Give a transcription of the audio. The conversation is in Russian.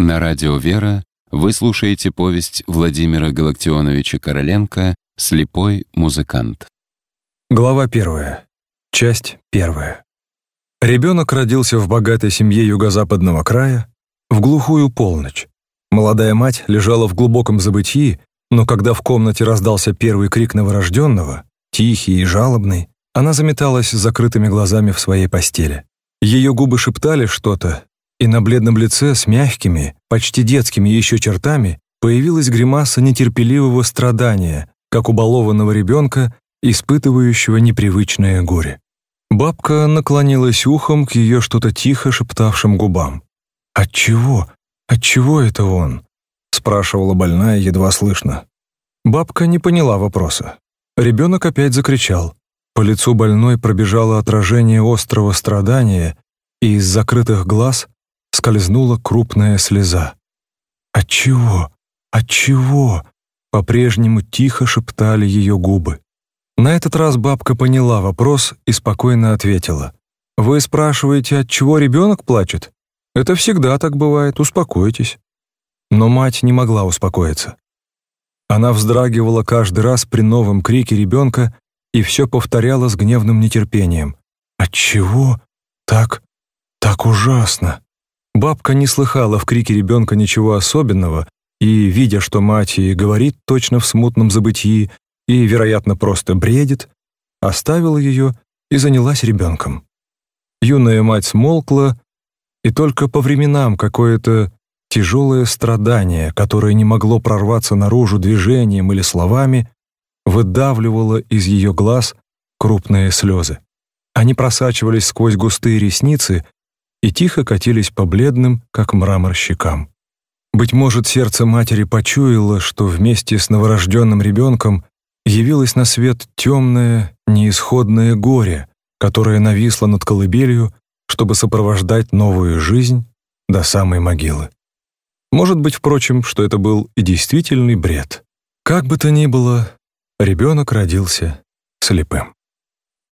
На радио «Вера» вы слушаете повесть Владимира Галактионовича Короленко «Слепой музыкант». Глава первая. Часть первая. Ребенок родился в богатой семье юго-западного края в глухую полночь. Молодая мать лежала в глубоком забытии, но когда в комнате раздался первый крик новорожденного, тихий и жалобный, она заметалась с закрытыми глазами в своей постели. Ее губы шептали что-то, и на бледном лице с мягкими, почти детскими еще чертами появилась гримаса нетерпеливого страдания, как у балованного ребенка, испытывающего непривычное горе. Бабка наклонилась ухом к ее что-то тихо шептавшим губам. «Отчего? Отчего это он?» — спрашивала больная едва слышно. Бабка не поняла вопроса. Ребенок опять закричал. По лицу больной пробежало отражение острого страдания, и из закрытых глаз скользнула крупная слеза. «Отчего? Отчего?» По-прежнему тихо шептали ее губы. На этот раз бабка поняла вопрос и спокойно ответила. «Вы спрашиваете, от чего ребенок плачет? Это всегда так бывает, успокойтесь». Но мать не могла успокоиться. Она вздрагивала каждый раз при новом крике ребенка и все повторяла с гневным нетерпением. «Отчего? Так, так ужасно!» Бабка не слыхала в крике ребенка ничего особенного, и, видя, что мать и говорит точно в смутном забытии и, вероятно, просто бредит, оставила ее и занялась ребенком. Юная мать смолкла, и только по временам какое-то тяжелое страдание, которое не могло прорваться наружу движением или словами, выдавливало из ее глаз крупные слезы. Они просачивались сквозь густые ресницы и тихо катились по бледным, как мрамор, щекам. Быть может, сердце матери почуяло, что вместе с новорожденным ребенком явилось на свет темное, неисходное горе, которое нависло над колыбелью, чтобы сопровождать новую жизнь до самой могилы. Может быть, впрочем, что это был и действительный бред. Как бы то ни было, ребенок родился слепым.